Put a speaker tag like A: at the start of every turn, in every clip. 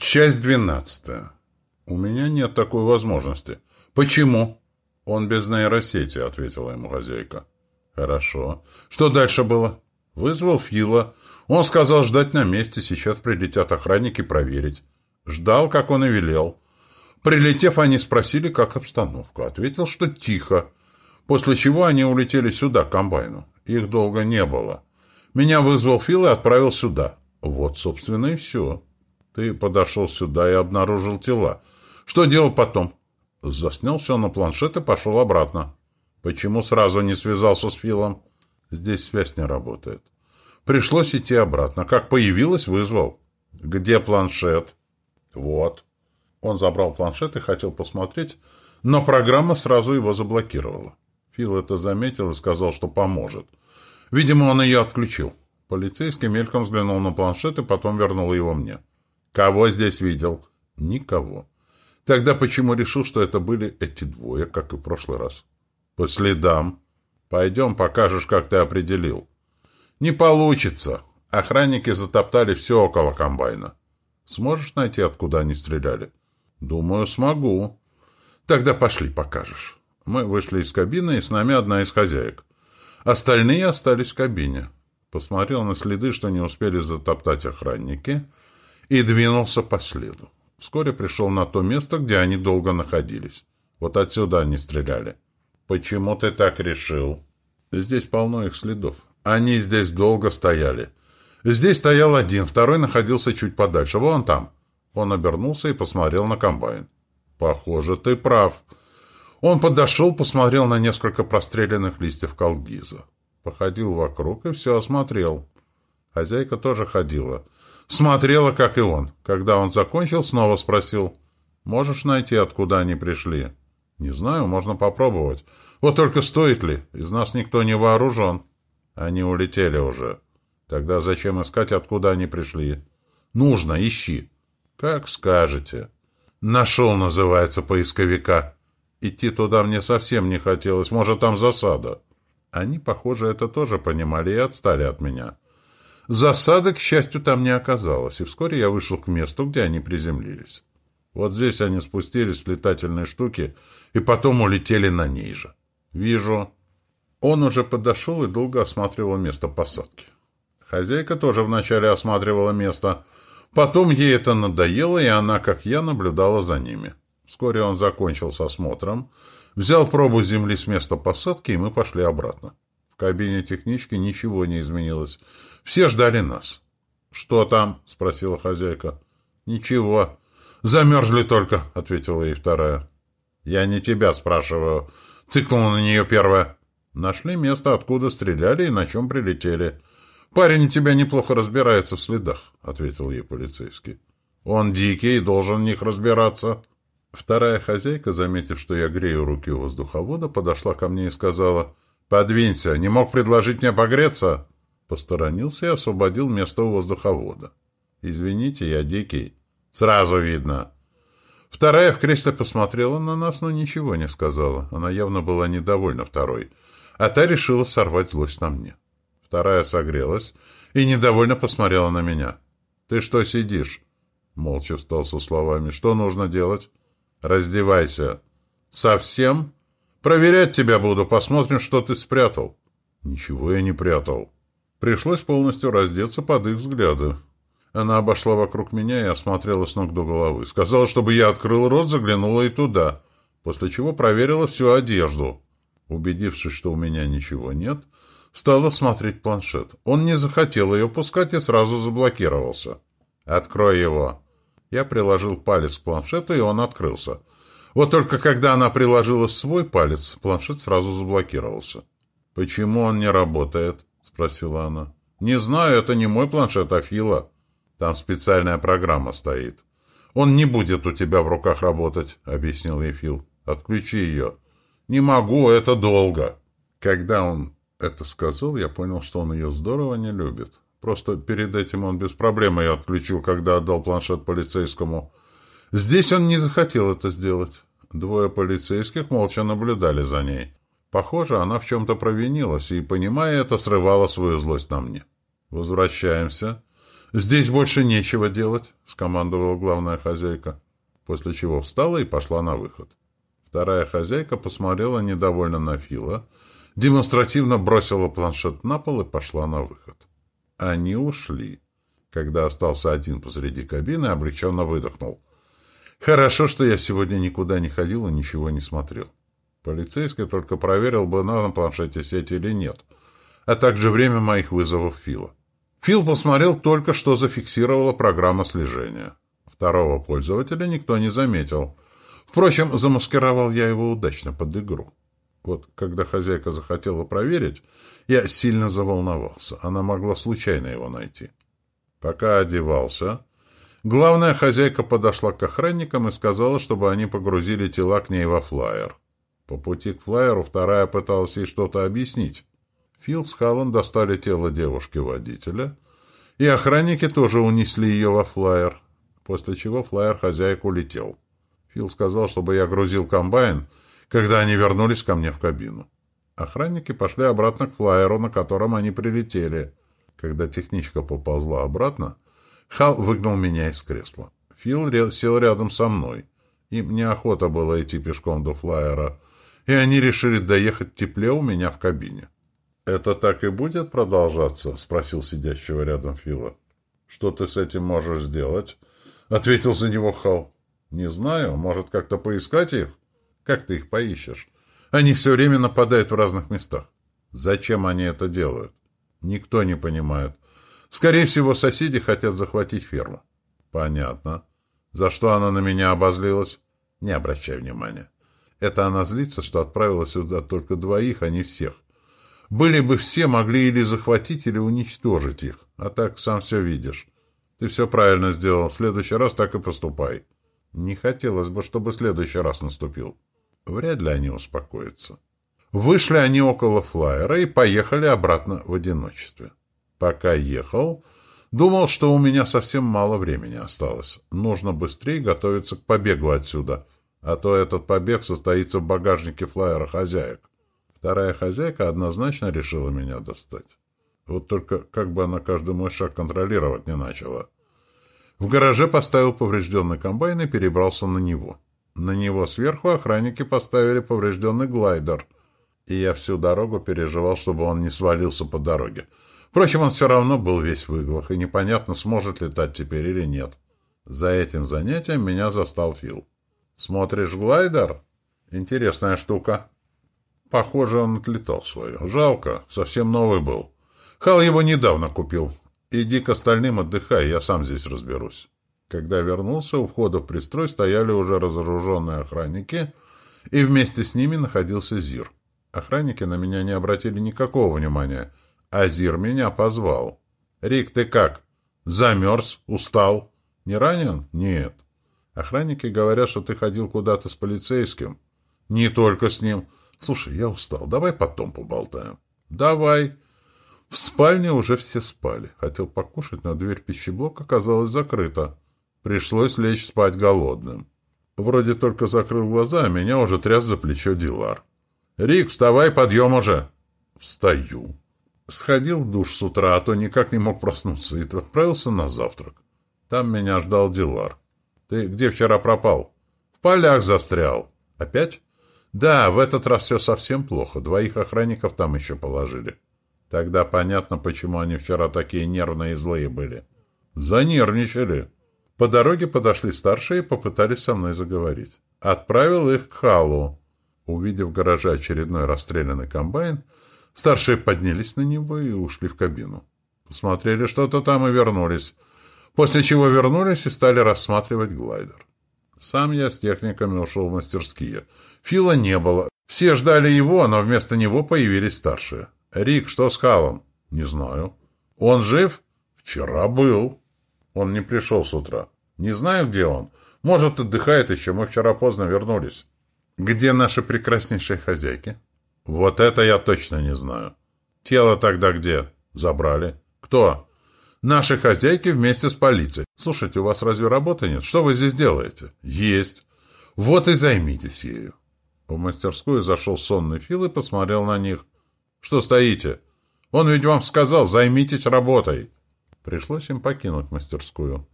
A: Часть двенадцатая. У меня нет такой возможности. Почему? Он без нейросети, ответила ему хозяйка. Хорошо. Что дальше было? Вызвал Фила. Он сказал ждать на месте, сейчас прилетят охранники проверить. Ждал, как он и велел. Прилетев, они спросили, как обстановка. Ответил, что тихо. После чего они улетели сюда, к комбайну. Их долго не было. Меня вызвал Фил и отправил сюда. Вот, собственно, и все. Ты подошел сюда и обнаружил тела. Что делал потом? Заснял все на планшет и пошел обратно. Почему сразу не связался с Филом? Здесь связь не работает. Пришлось идти обратно. Как появилось, вызвал. Где планшет? Вот. Он забрал планшет и хотел посмотреть, но программа сразу его заблокировала. Фил это заметил и сказал, что поможет. Видимо, он ее отключил. Полицейский мельком взглянул на планшет и потом вернул его мне. «Кого здесь видел?» «Никого». «Тогда почему решил, что это были эти двое, как и в прошлый раз?» «По следам. Пойдем, покажешь, как ты определил». «Не получится. Охранники затоптали все около комбайна. Сможешь найти, откуда они стреляли?» «Думаю, смогу». «Тогда пошли, покажешь». Мы вышли из кабины, и с нами одна из хозяек. Остальные остались в кабине. Посмотрел на следы, что не успели затоптать охранники, и двинулся по следу. Вскоре пришел на то место, где они долго находились. Вот отсюда они стреляли. «Почему ты так решил?» «Здесь полно их следов. Они здесь долго стояли. Здесь стоял один, второй находился чуть подальше. Вон там». Он обернулся и посмотрел на комбайн. «Похоже, ты прав». Он подошел, посмотрел на несколько простреленных листьев колгиза. Походил вокруг и все осмотрел. Хозяйка тоже ходила. Смотрела, как и он. Когда он закончил, снова спросил. «Можешь найти, откуда они пришли?» «Не знаю, можно попробовать. Вот только стоит ли? Из нас никто не вооружен». «Они улетели уже». «Тогда зачем искать, откуда они пришли?» «Нужно, ищи». «Как скажете». «Нашел, называется, поисковика». Идти туда мне совсем не хотелось. Может, там засада. Они, похоже, это тоже понимали и отстали от меня. Засады, к счастью, там не оказалось, и вскоре я вышел к месту, где они приземлились. Вот здесь они спустились с летательной штуки и потом улетели на ней же. Вижу. Он уже подошел и долго осматривал место посадки. Хозяйка тоже вначале осматривала место. Потом ей это надоело, и она, как я, наблюдала за ними. Вскоре он закончил с осмотром, взял пробу земли с места посадки, и мы пошли обратно. В кабине технички ничего не изменилось. Все ждали нас. — Что там? — спросила хозяйка. — Ничего. — Замерзли только, — ответила ей вторая. — Я не тебя спрашиваю. Цикнула на нее первая. Нашли место, откуда стреляли и на чем прилетели. — Парень у тебя неплохо разбирается в следах, — ответил ей полицейский. — Он дикий и должен в них разбираться. Вторая хозяйка, заметив, что я грею руки у воздуховода, подошла ко мне и сказала, «Подвинься, не мог предложить мне погреться?» Посторонился и освободил место у воздуховода. «Извините, я дикий». «Сразу видно». Вторая в кресле посмотрела на нас, но ничего не сказала. Она явно была недовольна второй. А та решила сорвать злость на мне. Вторая согрелась и недовольно посмотрела на меня. «Ты что сидишь?» Молча встал со словами. «Что нужно делать?» «Раздевайся». «Совсем?» «Проверять тебя буду, посмотрим, что ты спрятал». «Ничего я не прятал». Пришлось полностью раздеться под их взгляды. Она обошла вокруг меня и осмотрела с ног до головы. Сказала, чтобы я открыл рот, заглянула и туда, после чего проверила всю одежду. Убедившись, что у меня ничего нет, стала смотреть планшет. Он не захотел ее пускать и сразу заблокировался. «Открой его». Я приложил палец к планшету, и он открылся. Вот только когда она приложила свой палец, планшет сразу заблокировался. «Почему он не работает?» — спросила она. «Не знаю, это не мой планшет, а Фила. Там специальная программа стоит. Он не будет у тебя в руках работать», — объяснил ей Фил. «Отключи ее». «Не могу, это долго». Когда он это сказал, я понял, что он ее здорово не любит. Просто перед этим он без проблем ее отключил, когда отдал планшет полицейскому. Здесь он не захотел это сделать. Двое полицейских молча наблюдали за ней. Похоже, она в чем-то провинилась и, понимая это, срывала свою злость на мне. Возвращаемся. «Здесь больше нечего делать», — скомандовала главная хозяйка, после чего встала и пошла на выход. Вторая хозяйка посмотрела недовольно на Фила, демонстративно бросила планшет на пол и пошла на выход. Они ушли. Когда остался один посреди кабины, облегченно выдохнул. «Хорошо, что я сегодня никуда не ходил и ничего не смотрел. Полицейский только проверил бы на планшете сеть или нет, а также время моих вызовов Фила. Фил посмотрел только, что зафиксировала программа слежения. Второго пользователя никто не заметил. Впрочем, замаскировал я его удачно под игру. Вот когда хозяйка захотела проверить, я сильно заволновался. Она могла случайно его найти. Пока одевался, главная хозяйка подошла к охранникам и сказала, чтобы они погрузили тела к ней во флайер. По пути к флайеру вторая пыталась ей что-то объяснить. Фил с Халлом достали тело девушки-водителя, и охранники тоже унесли ее во флайер, после чего флайер хозяек улетел. Фил сказал, чтобы я грузил комбайн, когда они вернулись ко мне в кабину. Охранники пошли обратно к флайеру, на котором они прилетели. Когда техничка поползла обратно, Хал выгнал меня из кресла. Фил сел рядом со мной. Им неохота было идти пешком до флайера, и они решили доехать тепле у меня в кабине. «Это так и будет продолжаться?» — спросил сидящего рядом Фила. «Что ты с этим можешь сделать?» — ответил за него Хал. «Не знаю. Может, как-то поискать их? Как ты их поищешь? Они все время нападают в разных местах. Зачем они это делают? Никто не понимает. Скорее всего, соседи хотят захватить ферму». «Понятно. За что она на меня обозлилась?» «Не обращай внимания. Это она злится, что отправила сюда только двоих, а не всех. Были бы все, могли или захватить, или уничтожить их. А так сам все видишь. Ты все правильно сделал. В следующий раз так и поступай. Не хотелось бы, чтобы следующий раз наступил. Вряд ли они успокоятся. Вышли они около флайера и поехали обратно в одиночестве. Пока ехал, думал, что у меня совсем мало времени осталось. Нужно быстрее готовиться к побегу отсюда, а то этот побег состоится в багажнике флайера хозяек. Вторая хозяйка однозначно решила меня достать. Вот только как бы она каждый мой шаг контролировать не начала. В гараже поставил поврежденный комбайн и перебрался на него. На него сверху охранники поставили поврежденный глайдер. И я всю дорогу переживал, чтобы он не свалился по дороге. Впрочем, он все равно был весь в иглах, и непонятно, сможет летать теперь или нет. За этим занятием меня застал Фил. «Смотришь глайдер? Интересная штука». Похоже, он отлетал свою. Жалко, совсем новый был. Хал его недавно купил. Иди к остальным отдыхай, я сам здесь разберусь. Когда вернулся, у входа в пристрой стояли уже разоруженные охранники, и вместе с ними находился Зир. Охранники на меня не обратили никакого внимания, а Зир меня позвал. «Рик, ты как? Замерз? Устал? Не ранен? Нет». Охранники говорят, что ты ходил куда-то с полицейским. «Не только с ним». Слушай, я устал. Давай потом поболтаем. Давай. В спальне уже все спали. Хотел покушать, но дверь пищеблока оказалась закрыта. Пришлось лечь спать голодным. Вроде только закрыл глаза, а меня уже тряс за плечо Дилар. «Рик, вставай, подъем уже!» «Встаю». Сходил в душ с утра, а то никак не мог проснуться, и отправился на завтрак. Там меня ждал Дилар. «Ты где вчера пропал?» «В полях застрял». «Опять?» Да, в этот раз все совсем плохо. Двоих охранников там еще положили. Тогда понятно, почему они вчера такие нервные и злые были. Занервничали. По дороге подошли старшие и попытались со мной заговорить. Отправил их к Халу. Увидев в гараже очередной расстрелянный комбайн, старшие поднялись на него и ушли в кабину. Посмотрели что-то там и вернулись. После чего вернулись и стали рассматривать глайдер. Сам я с техниками ушел в мастерские — Фила не было. Все ждали его, но вместо него появились старшие. «Рик, что с Халом?» «Не знаю». «Он жив?» «Вчера был». «Он не пришел с утра». «Не знаю, где он. Может, отдыхает еще. Мы вчера поздно вернулись». «Где наши прекраснейшие хозяйки?» «Вот это я точно не знаю». «Тело тогда где?» «Забрали». «Кто?» «Наши хозяйки вместе с полицией». «Слушайте, у вас разве работы нет? Что вы здесь делаете?» «Есть». «Вот и займитесь ею». В мастерскую зашел сонный Фил и посмотрел на них. «Что стоите? Он ведь вам сказал, займитесь работой!» Пришлось им покинуть мастерскую.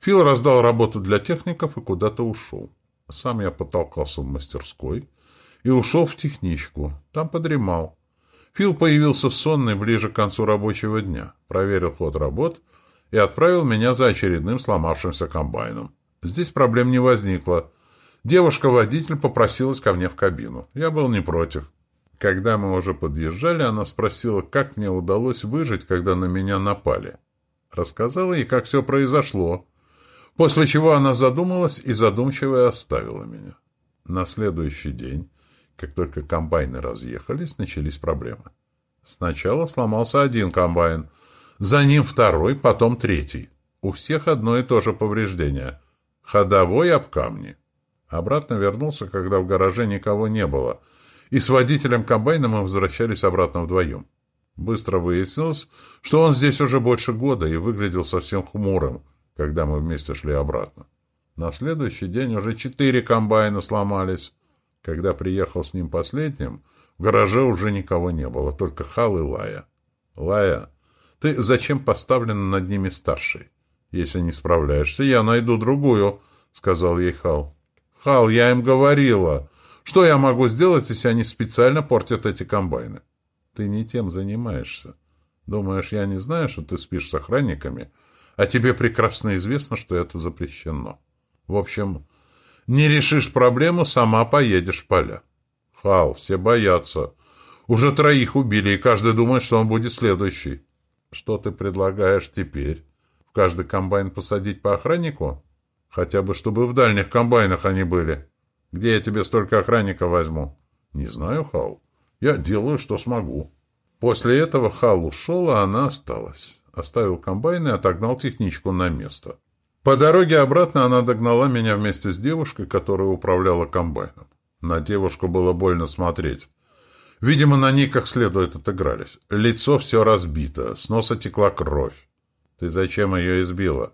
A: Фил раздал работу для техников и куда-то ушел. Сам я потолкался в мастерской и ушел в техничку. Там подремал. Фил появился сонный ближе к концу рабочего дня, проверил ход работ и отправил меня за очередным сломавшимся комбайном. Здесь проблем не возникло. Девушка-водитель попросилась ко мне в кабину. Я был не против. Когда мы уже подъезжали, она спросила, как мне удалось выжить, когда на меня напали. Рассказала ей, как все произошло. После чего она задумалась и задумчиво оставила меня. На следующий день, как только комбайны разъехались, начались проблемы. Сначала сломался один комбайн, за ним второй, потом третий. У всех одно и то же повреждение. Ходовой об камни. Обратно вернулся, когда в гараже никого не было, и с водителем комбайна мы возвращались обратно вдвоем. Быстро выяснилось, что он здесь уже больше года и выглядел совсем хмурым, когда мы вместе шли обратно. На следующий день уже четыре комбайна сломались. Когда приехал с ним последним, в гараже уже никого не было, только Хал и Лая. «Лая, ты зачем поставлена над ними старшей? Если не справляешься, я найду другую», — сказал ей Хал. «Хал, я им говорила. Что я могу сделать, если они специально портят эти комбайны?» «Ты не тем занимаешься. Думаешь, я не знаю, что ты спишь с охранниками, а тебе прекрасно известно, что это запрещено. В общем, не решишь проблему, сама поедешь в поля». «Хал, все боятся. Уже троих убили, и каждый думает, что он будет следующий». «Что ты предлагаешь теперь? В каждый комбайн посадить по охраннику?» Хотя бы, чтобы в дальних комбайнах они были. Где я тебе столько охранников возьму? Не знаю, Хал. Я делаю, что смогу. После этого Хал ушел, а она осталась. Оставил комбайн и отогнал техничку на место. По дороге обратно она догнала меня вместе с девушкой, которая управляла комбайном. На девушку было больно смотреть. Видимо, на ней как следует отыгрались. Лицо все разбито, с носа текла кровь. Ты зачем ее избила?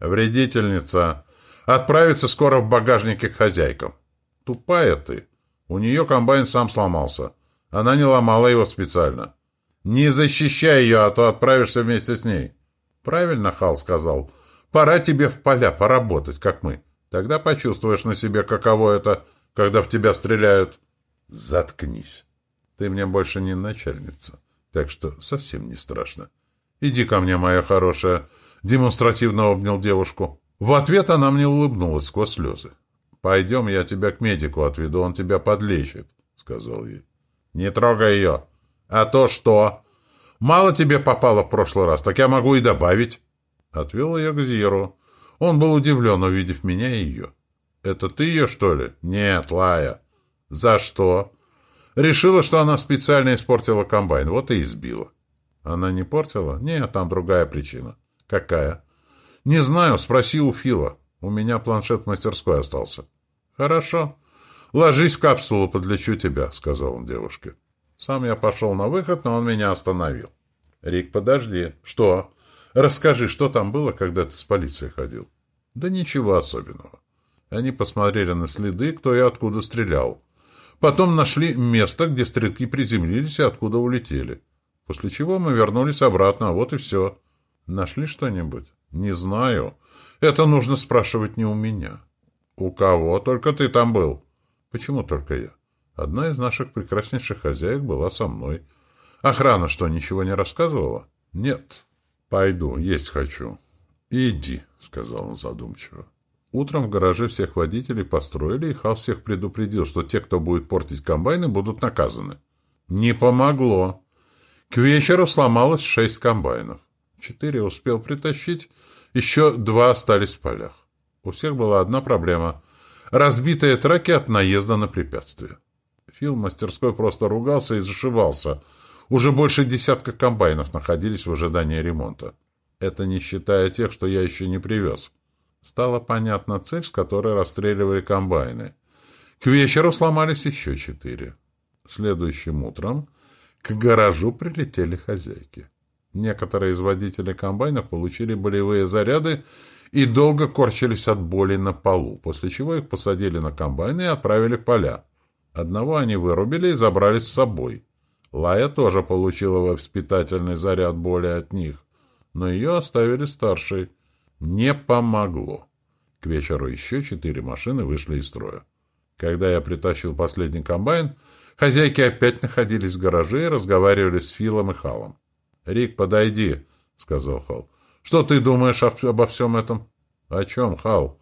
A: Вредительница! Отправиться скоро в багажнике к хозяйкам. Тупая ты. У нее комбайн сам сломался. Она не ломала его специально. Не защищай ее, а то отправишься вместе с ней. Правильно Хал сказал. Пора тебе в поля поработать, как мы. Тогда почувствуешь на себе, каково это, когда в тебя стреляют. Заткнись. Ты мне больше не начальница, так что совсем не страшно. Иди ко мне, моя хорошая. Демонстративно обнял девушку. В ответ она мне улыбнулась сквозь слезы. «Пойдем, я тебя к медику отведу, он тебя подлечит», — сказал ей. «Не трогай ее». «А то что?» «Мало тебе попало в прошлый раз, так я могу и добавить». Отвел ее к Зиру. Он был удивлен, увидев меня и ее. «Это ты ее, что ли?» «Нет, Лая». «За что?» «Решила, что она специально испортила комбайн, вот и избила». «Она не портила?» «Нет, там другая причина». «Какая?» «Не знаю, спроси у Фила. У меня планшет в мастерской остался». «Хорошо. Ложись в капсулу, подлечу тебя», — сказал он девушке. Сам я пошел на выход, но он меня остановил. «Рик, подожди. Что? Расскажи, что там было, когда ты с полицией ходил?» «Да ничего особенного. Они посмотрели на следы, кто и откуда стрелял. Потом нашли место, где стрелки приземлились и откуда улетели. После чего мы вернулись обратно, вот и все. Нашли что-нибудь?» «Не знаю. Это нужно спрашивать не у меня». «У кого? Только ты там был». «Почему только я? Одна из наших прекраснейших хозяек была со мной. Охрана что, ничего не рассказывала?» «Нет. Пойду, есть хочу». «Иди», — сказал он задумчиво. Утром в гараже всех водителей построили, и Хал всех предупредил, что те, кто будет портить комбайны, будут наказаны. Не помогло. К вечеру сломалось шесть комбайнов. Четыре успел притащить, еще два остались в полях. У всех была одна проблема — разбитые траки от наезда на препятствия. Фил в мастерской просто ругался и зашивался. Уже больше десятка комбайнов находились в ожидании ремонта. Это не считая тех, что я еще не привез. Стала понятна цель, с которой расстреливали комбайны. К вечеру сломались еще четыре. Следующим утром к гаражу прилетели хозяйки. Некоторые из водителей комбайнов получили болевые заряды и долго корчились от боли на полу, после чего их посадили на комбайны и отправили в поля. Одного они вырубили и забрали с собой. Лая тоже получила воспитательный заряд боли от них. но ее оставили старшей. Не помогло. К вечеру еще четыре машины вышли из строя. Когда я притащил последний комбайн, хозяйки опять находились в гараже и разговаривали с Филом и Халом. «Рик, подойди», — сказал Хал. «Что ты думаешь обо всем этом?» «О чем, Хал?»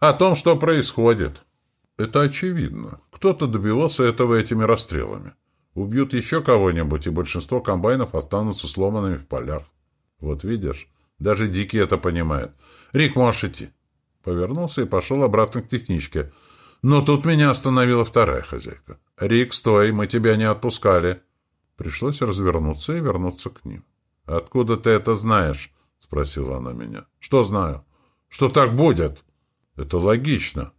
A: «О том, что происходит». «Это очевидно. Кто-то добивался этого этими расстрелами. Убьют еще кого-нибудь, и большинство комбайнов останутся сломанными в полях. Вот видишь, даже Дикий это понимает. Рик, можешь идти». Повернулся и пошел обратно к техничке. Но тут меня остановила вторая хозяйка. «Рик, стой, мы тебя не отпускали». Пришлось развернуться и вернуться к ним. «Откуда ты это знаешь?» — спросила она меня. «Что знаю?» «Что так будет?» «Это логично.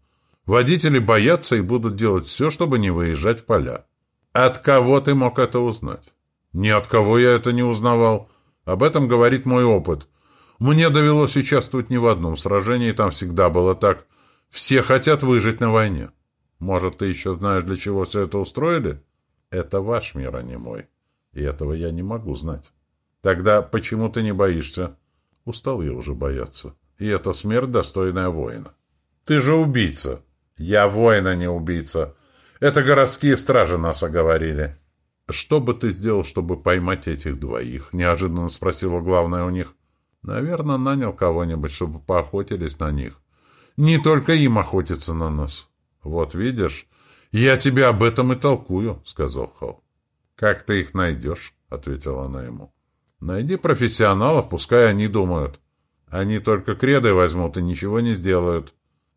A: Водители боятся и будут делать все, чтобы не выезжать в поля». «От кого ты мог это узнать?» «Ни от кого я это не узнавал. Об этом говорит мой опыт. Мне довелось участвовать не в одном сражении, там всегда было так. Все хотят выжить на войне. Может, ты еще знаешь, для чего все это устроили? Это ваш мир, а не мой. И этого я не могу знать. Тогда почему ты не боишься? Устал я уже бояться. И это смерть, достойная воина. Ты же убийца. Я воин, а не убийца. Это городские стражи нас оговорили. Что бы ты сделал, чтобы поймать этих двоих? Неожиданно спросила главная у них. Наверное, нанял кого-нибудь, чтобы поохотились на них. Не только им охотиться на нас. Вот видишь, я тебе об этом и толкую, сказал Хал. Как ты их найдешь? ответила она ему. Найди профессионалов, пускай они думают. Они только креды возьмут и ничего не сделают.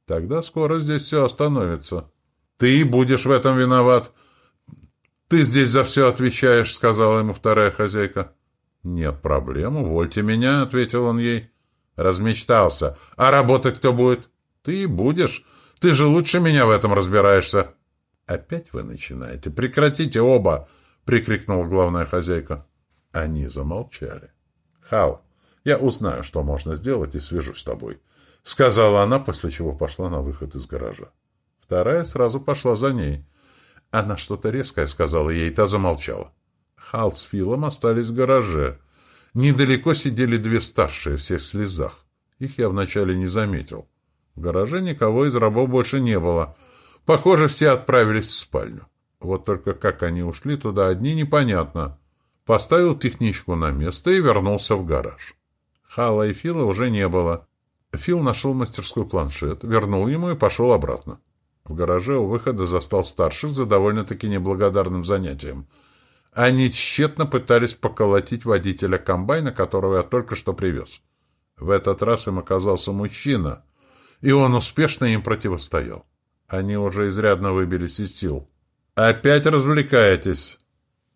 A: Тогда скоро здесь все остановится. Ты будешь в этом виноват. Ты здесь за все отвечаешь, сказала ему вторая хозяйка. «Нет проблем, увольте меня», — ответил он ей. Размечтался. «А работать кто будет?» «Ты будешь. Ты же лучше меня в этом разбираешься». «Опять вы начинаете. Прекратите оба!» — прикрикнула главная хозяйка. Они замолчали. «Хал, я узнаю, что можно сделать, и свяжусь с тобой», — сказала она, после чего пошла на выход из гаража. Вторая сразу пошла за ней. Она что-то резкое сказала ей, та замолчала. Хал с Филом остались в гараже. Недалеко сидели две старшие, все в слезах. Их я вначале не заметил. В гараже никого из рабов больше не было. Похоже, все отправились в спальню. Вот только как они ушли туда одни, непонятно. Поставил техничку на место и вернулся в гараж. Хала и Фила уже не было. Фил нашел мастерской планшет, вернул ему и пошел обратно. В гараже у выхода застал старших за довольно-таки неблагодарным занятием — они тщетно пытались поколотить водителя комбайна, которого я только что привез. В этот раз им оказался мужчина, и он успешно им противостоял. Они уже изрядно выбились из сил. «Опять развлекаетесь?»